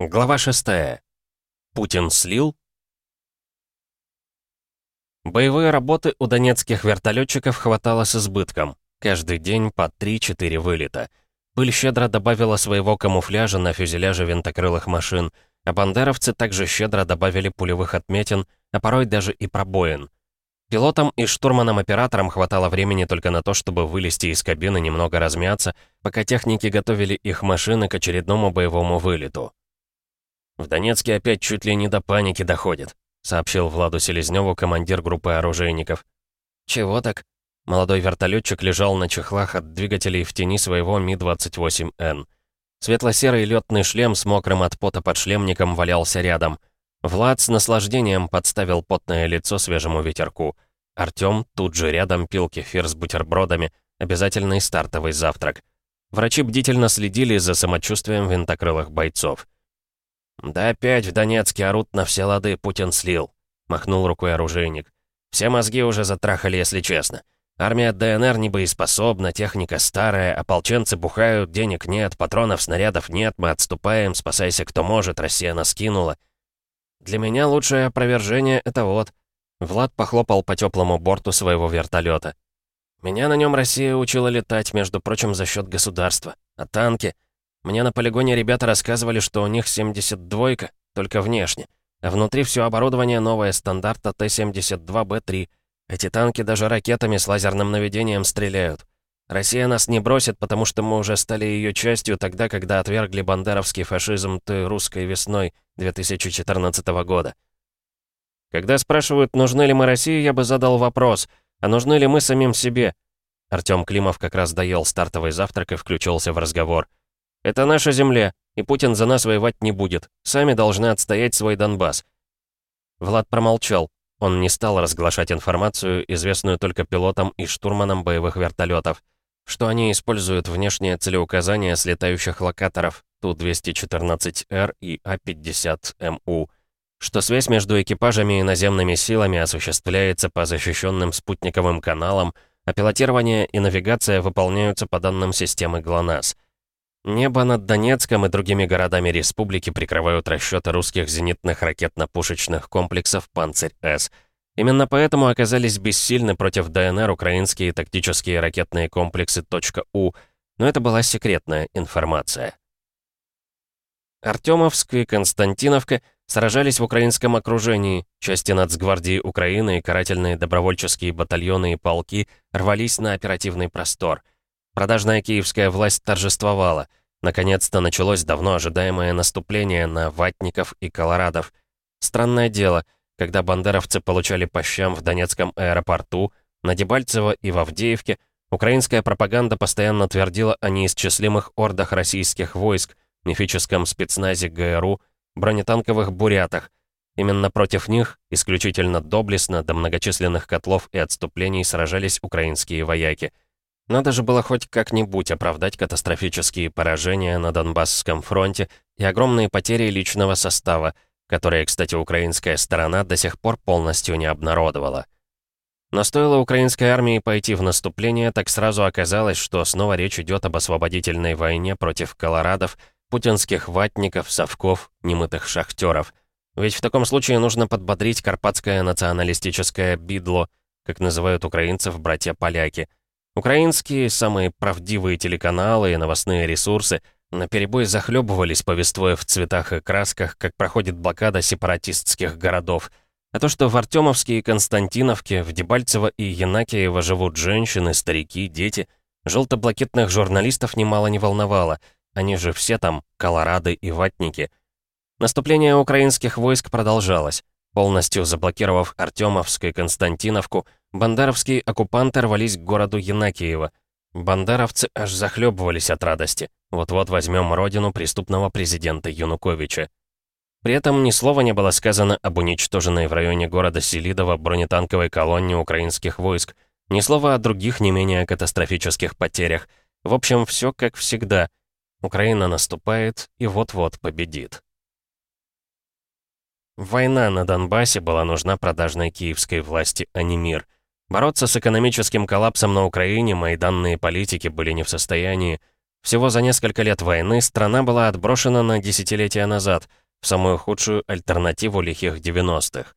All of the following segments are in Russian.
Глава 6. Путин слил? Боевые работы у донецких вертолетчиков хватало с избытком. Каждый день по 3-4 вылета. Пыль щедро добавила своего камуфляжа на фюзеляже винтокрылых машин, а бандеровцы также щедро добавили пулевых отметин, а порой даже и пробоин. Пилотам и штурманам-операторам хватало времени только на то, чтобы вылезти из кабины немного размяться, пока техники готовили их машины к очередному боевому вылету. «В Донецке опять чуть ли не до паники доходит», сообщил Владу Селезневу командир группы оружейников. «Чего так?» Молодой вертолетчик лежал на чехлах от двигателей в тени своего Ми-28Н. Светло-серый летный шлем с мокрым от пота подшлемником валялся рядом. Влад с наслаждением подставил потное лицо свежему ветерку. Артём тут же рядом пил кефир с бутербродами, обязательный стартовый завтрак. Врачи бдительно следили за самочувствием винтокрылых бойцов. «Да опять в Донецке орут на все лады, Путин слил», — махнул рукой оружейник. «Все мозги уже затрахали, если честно. Армия ДНР не боеспособна, техника старая, ополченцы бухают, денег нет, патронов, снарядов нет, мы отступаем, спасайся кто может, Россия нас кинула». «Для меня лучшее опровержение — это вот...» Влад похлопал по теплому борту своего вертолета. «Меня на нем Россия учила летать, между прочим, за счет государства. А танки? Мне на полигоне ребята рассказывали, что у них 72-ка, только внешне. А внутри все оборудование новое, стандарта Т-72Б3. Эти танки даже ракетами с лазерным наведением стреляют. Россия нас не бросит, потому что мы уже стали ее частью тогда, когда отвергли бандеровский фашизм той русской весной 2014 года. Когда спрашивают, нужны ли мы России, я бы задал вопрос, а нужны ли мы самим себе? Артём Климов как раз доел стартовый завтрак и включился в разговор. Это наша земля, и Путин за нас воевать не будет. Сами должны отстоять свой Донбасс». Влад промолчал. Он не стал разглашать информацию, известную только пилотам и штурманам боевых вертолетов, что они используют внешнее целеуказание с летающих локаторов Ту-214Р и А-50МУ, что связь между экипажами и наземными силами осуществляется по защищенным спутниковым каналам, а пилотирование и навигация выполняются по данным системы ГЛОНАСС. Небо над Донецком и другими городами республики прикрывают расчеты русских зенитных ракетно-пушечных комплексов «Панцирь-С». Именно поэтому оказались бессильны против ДНР украинские тактические ракетные комплексы «У», но это была секретная информация. Артемовск и Константиновка сражались в украинском окружении, части нацгвардии Украины и карательные добровольческие батальоны и полки рвались на оперативный простор — Продажная киевская власть торжествовала. Наконец-то началось давно ожидаемое наступление на ватников и колорадов. Странное дело, когда бандеровцы получали по щам в Донецком аэропорту, на Дебальцево и в Авдеевке, украинская пропаганда постоянно твердила о неисчислимых ордах российских войск, мифическом спецназе ГРУ, бронетанковых бурятах. Именно против них, исключительно доблестно, до многочисленных котлов и отступлений сражались украинские вояки – надо же было хоть как-нибудь оправдать катастрофические поражения на Донбассском фронте и огромные потери личного состава, которые, кстати, украинская сторона до сих пор полностью не обнародовала. Но стоило украинской армии пойти в наступление, так сразу оказалось, что снова речь идет об освободительной войне против колорадов, путинских ватников, совков, немытых шахтеров. Ведь в таком случае нужно подбодрить карпатское националистическое бидло, как называют украинцев братья-поляки – Украинские, самые правдивые телеканалы и новостные ресурсы наперебой захлебывались, повествуя в цветах и красках, как проходит блокада сепаратистских городов. А то, что в Артемовске и Константиновке, в Дебальцево и Янакиево живут женщины, старики, дети, желто-блакитных журналистов немало не волновало. Они же все там колорады и ватники. Наступление украинских войск продолжалось. Полностью заблокировав Артемовск и Константиновку, Бандаровские оккупанты рвались к городу Янакиево. Бандаровцы аж захлебывались от радости. Вот-вот возьмем родину преступного президента Януковича. При этом ни слова не было сказано об уничтоженной в районе города Селидово бронетанковой колонне украинских войск, ни слова о других не менее катастрофических потерях. В общем, все как всегда. Украина наступает и вот-вот победит. Война на Донбассе была нужна продажной киевской власти, а не мир. Бороться с экономическим коллапсом на Украине майданные политики были не в состоянии. Всего за несколько лет войны страна была отброшена на десятилетия назад, в самую худшую альтернативу лихих 90-х.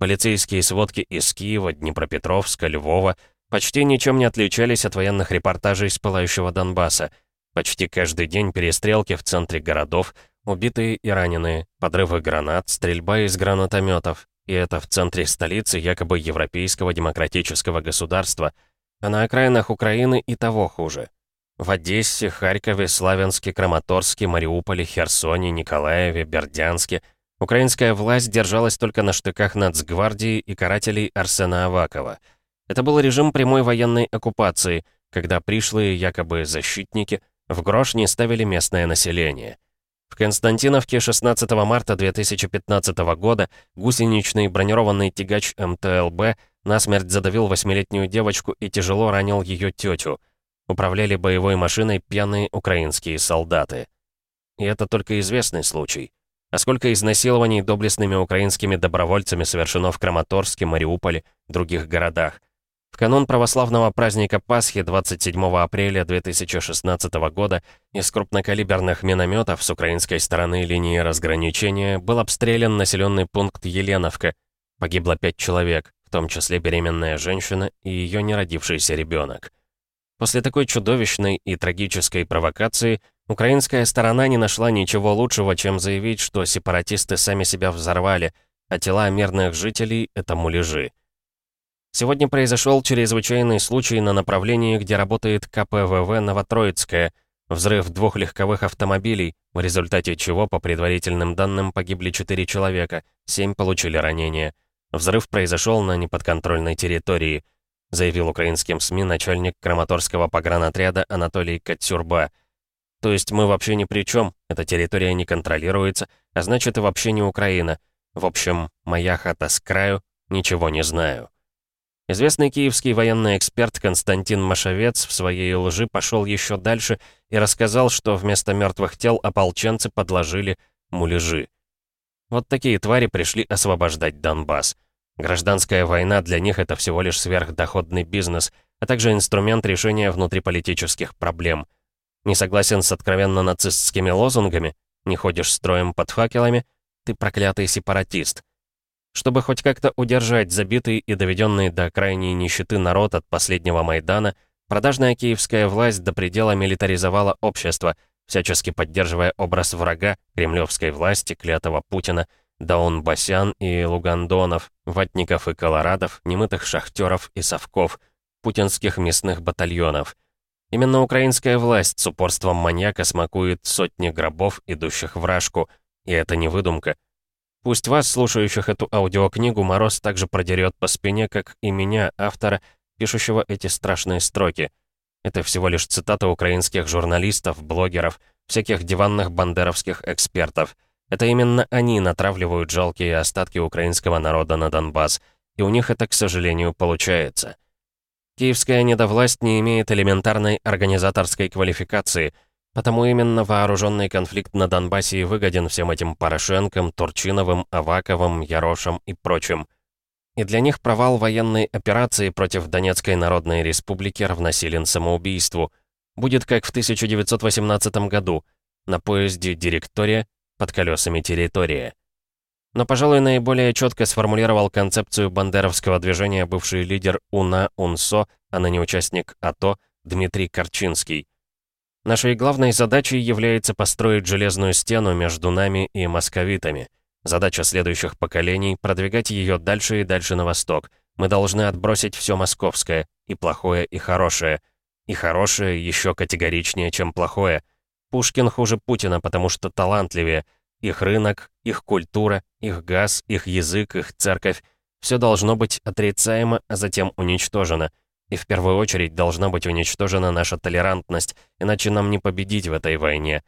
Полицейские сводки из Киева, Днепропетровска, Львова почти ничем не отличались от военных репортажей из пылающего Донбасса. Почти каждый день перестрелки в центре городов, убитые и раненые, подрывы гранат, стрельба из гранатометов. И это в центре столицы якобы европейского демократического государства, а на окраинах Украины и того хуже. В Одессе, Харькове, Славянске, Краматорске, Мариуполе, Херсоне, Николаеве, Бердянске украинская власть держалась только на штыках нацгвардии и карателей Арсена Авакова. Это был режим прямой военной оккупации, когда пришлые якобы защитники в грош не ставили местное население. В Константиновке 16 марта 2015 года гусеничный бронированный тягач МТЛБ насмерть задавил восьмилетнюю девочку и тяжело ранил ее тетю – управляли боевой машиной пьяные украинские солдаты. И это только известный случай. А сколько изнасилований доблестными украинскими добровольцами совершено в Краматорске, Мариуполе, других городах. В канун православного праздника Пасхи 27 апреля 2016 года из крупнокалиберных минометов с украинской стороны линии разграничения был обстрелян населенный пункт Еленовка. Погибло пять человек, в том числе беременная женщина и ее неродившийся ребенок. После такой чудовищной и трагической провокации украинская сторона не нашла ничего лучшего, чем заявить, что сепаратисты сами себя взорвали, а тела мирных жителей — это муляжи. Сегодня произошел чрезвычайный случай на направлении, где работает КПВВ «Новотроицкая», взрыв двух легковых автомобилей, в результате чего, по предварительным данным, погибли четыре человека, семь получили ранения. Взрыв произошел на неподконтрольной территории — заявил украинским СМИ начальник Краматорского погранотряда Анатолий Катсюрба. То есть мы вообще ни при чем, эта территория не контролируется, а значит и вообще не Украина. В общем, моя хата с краю, ничего не знаю. Известный киевский военный эксперт Константин Машовец в своей лжи пошел еще дальше и рассказал, что вместо мертвых тел ополченцы подложили муляжи. Вот такие твари пришли освобождать Донбасс. Гражданская война для них это всего лишь сверхдоходный бизнес, а также инструмент решения внутриполитических проблем. Не согласен с откровенно нацистскими лозунгами? Не ходишь строем под факелами? Ты проклятый сепаратист. Чтобы хоть как-то удержать забитый и доведенный до крайней нищеты народ от последнего Майдана, продажная киевская власть до предела милитаризовала общество, всячески поддерживая образ врага кремлевской власти, клятого Путина – Даун-Басян и Лугандонов, ватников и колорадов, немытых шахтеров и совков, путинских мясных батальонов. Именно украинская власть с упорством маньяка смакует сотни гробов, идущих в рашку, и это не выдумка. Пусть вас, слушающих эту аудиокнигу, мороз также продерет по спине, как и меня, автора, пишущего эти страшные строки. Это всего лишь цитата украинских журналистов, блогеров, всяких диванных бандеровских экспертов — это именно они натравливают жалкие остатки украинского народа на Донбасс, и у них это, к сожалению, получается. Киевская недовласть не имеет элементарной организаторской квалификации, потому именно вооруженный конфликт на Донбассе и выгоден всем этим Порошенком, Турчиновым, Аваковым, Ярошем и прочим. И для них провал военной операции против Донецкой Народной Республики равносилен самоубийству. Будет как в 1918 году. На поезде «Директория» под колесами территория. Но, пожалуй, наиболее четко сформулировал концепцию бандеровского движения бывший лидер УНА УНСО, а ныне участник АТО Дмитрий Корчинский. Нашей главной задачей является построить железную стену между нами и московитами. Задача следующих поколений — продвигать ее дальше и дальше на восток. Мы должны отбросить все московское, и плохое, и хорошее. И хорошее еще категоричнее, чем плохое — Пушкин хуже Путина, потому что талантливее. Их рынок, их культура, их газ, их язык, их церковь. Все должно быть отрицаемо, а затем уничтожено. И в первую очередь должна быть уничтожена наша толерантность, иначе нам не победить в этой войне.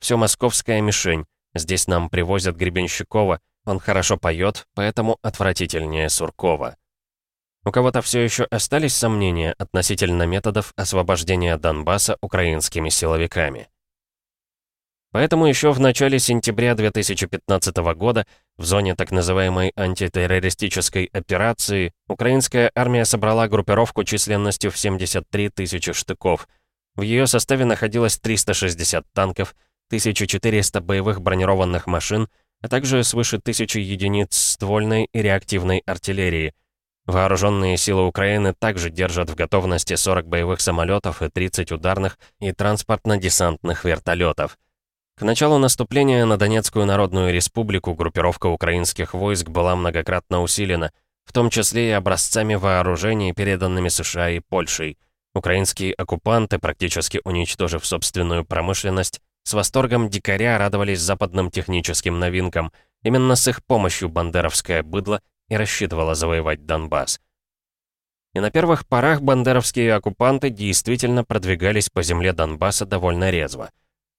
Все московская мишень. Здесь нам привозят Гребенщикова. Он хорошо поет, поэтому отвратительнее Суркова. У кого-то все еще остались сомнения относительно методов освобождения Донбасса украинскими силовиками. Поэтому еще в начале сентября 2015 года в зоне так называемой антитеррористической операции украинская армия собрала группировку численностью в 73 тысячи штыков. В ее составе находилось 360 танков, 1400 боевых бронированных машин, а также свыше тысячи единиц ствольной и реактивной артиллерии. Вооруженные силы Украины также держат в готовности 40 боевых самолетов и 30 ударных и транспортно-десантных вертолетов. К началу наступления на Донецкую Народную Республику группировка украинских войск была многократно усилена, в том числе и образцами вооружений, переданными США и Польшей. Украинские оккупанты, практически уничтожив собственную промышленность, с восторгом дикаря радовались западным техническим новинкам. Именно с их помощью бандеровское быдло и рассчитывала завоевать Донбасс. И на первых порах бандеровские оккупанты действительно продвигались по земле Донбасса довольно резво.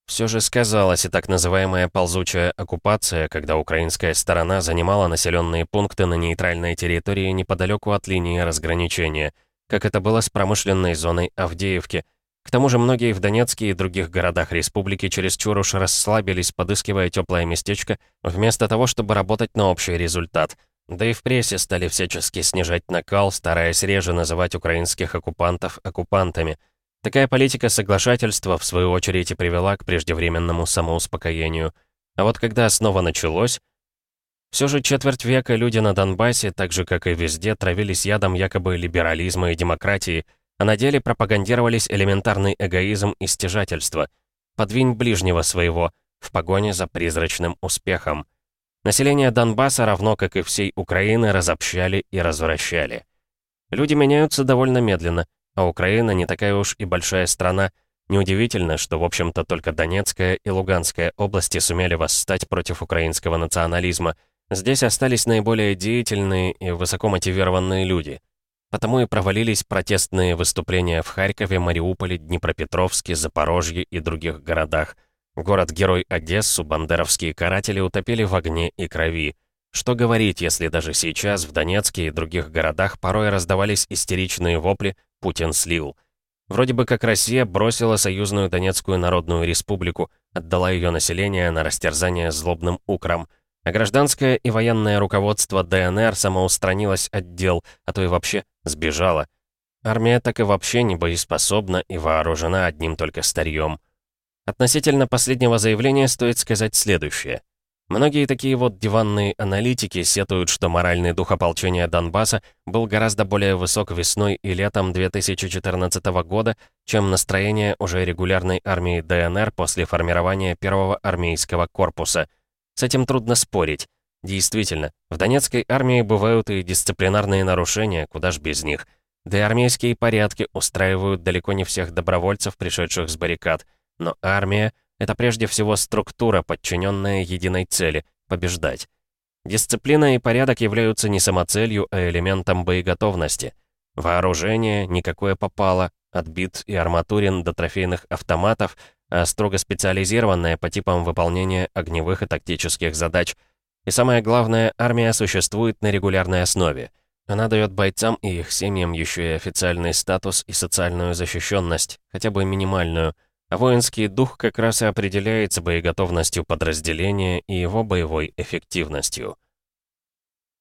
Все же сказалась и так называемая ползучая оккупация, когда украинская сторона занимала населенные пункты на нейтральной территории неподалеку от линии разграничения, как это было с промышленной зоной Авдеевки, к тому же многие в Донецке и других городах республики чересчур уж расслабились, подыскивая теплое местечко, вместо того, чтобы работать на общий результат. Да и в прессе стали всячески снижать накал, стараясь реже называть украинских оккупантов оккупантами. Такая политика соглашательства, в свою очередь, и привела к преждевременному самоуспокоению. А вот когда снова началось... Все же четверть века люди на Донбассе, так же как и везде, травились ядом якобы либерализма и демократии – а на деле пропагандировались элементарный эгоизм и стяжательство. Подвинь ближнего своего, в погоне за призрачным успехом. Население Донбасса, равно как и всей Украины, разобщали и развращали. Люди меняются довольно медленно, а Украина не такая уж и большая страна. Неудивительно, что, в общем-то, только Донецкая и Луганская области сумели восстать против украинского национализма. Здесь остались наиболее деятельные и высокомотивированные люди — Потому и провалились протестные выступления в Харькове, Мариуполе, Днепропетровске, Запорожье и других городах. Город-герой Одессу бандеровские каратели утопили в огне и крови. Что говорить, если даже сейчас в Донецке и других городах порой раздавались истеричные вопли «Путин слил». Вроде бы как Россия бросила союзную Донецкую Народную Республику, отдала ее население на растерзание злобным украм – а гражданское и военное руководство ДНР самоустранилось от дел, а то и вообще сбежало. Армия так и вообще не боеспособна и вооружена одним только старьем. Относительно последнего заявления стоит сказать следующее. Многие такие вот диванные аналитики сетуют, что моральный дух ополчения Донбасса был гораздо более высок весной и летом 2014 года, чем настроение уже регулярной армии ДНР после формирования первого армейского корпуса – с этим трудно спорить. Действительно, в Донецкой армии бывают и дисциплинарные нарушения, куда ж без них. Да и армейские порядки устраивают далеко не всех добровольцев, пришедших с баррикад. Но армия — это прежде всего структура, подчиненная единой цели — побеждать. Дисциплина и порядок являются не самоцелью, а элементом боеготовности. Вооружение, никакое попало, отбит и арматурин до трофейных автоматов — а строго специализированная по типам выполнения огневых и тактических задач. И самое главное, армия существует на регулярной основе. Она дает бойцам и их семьям еще и официальный статус и социальную защищенность, хотя бы минимальную, воинский дух как раз и определяется боеготовностью подразделения и его боевой эффективностью.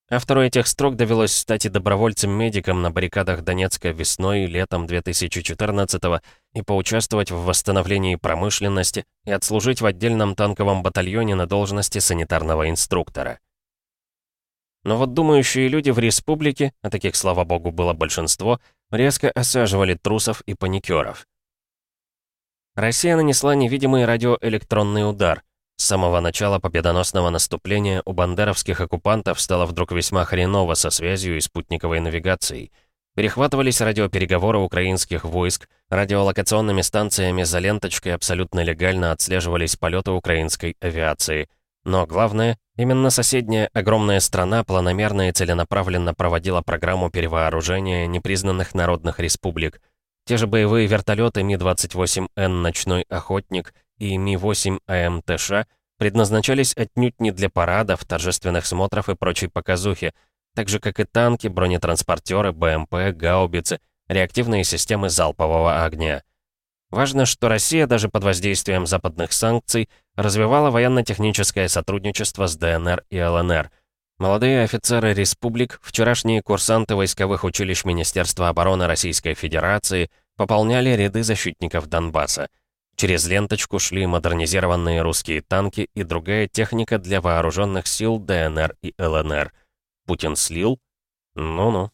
Автору этих строк довелось стать и добровольцем-медиком на баррикадах Донецка весной и летом 2014-го и поучаствовать в восстановлении промышленности и отслужить в отдельном танковом батальоне на должности санитарного инструктора. Но вот думающие люди в республике, а таких, слава богу, было большинство, резко осаживали трусов и паникеров. Россия нанесла невидимый радиоэлектронный удар — с самого начала победоносного наступления у бандеровских оккупантов стало вдруг весьма хреново со связью и спутниковой навигацией. Перехватывались радиопереговоры украинских войск, радиолокационными станциями за ленточкой абсолютно легально отслеживались полеты украинской авиации. Но главное, именно соседняя огромная страна планомерно и целенаправленно проводила программу перевооружения непризнанных народных республик. Те же боевые вертолеты Ми-28Н «Ночной охотник» и Ми-8 АМТШ предназначались отнюдь не для парадов, торжественных смотров и прочей показухи, так же как и танки, бронетранспортеры, БМП, гаубицы, реактивные системы залпового огня. Важно, что Россия даже под воздействием западных санкций развивала военно-техническое сотрудничество с ДНР и ЛНР. Молодые офицеры республик, вчерашние курсанты войсковых училищ Министерства обороны Российской Федерации, пополняли ряды защитников Донбасса. Через ленточку шли модернизированные русские танки и другая техника для вооруженных сил ДНР и ЛНР. Путин слил? Ну-ну.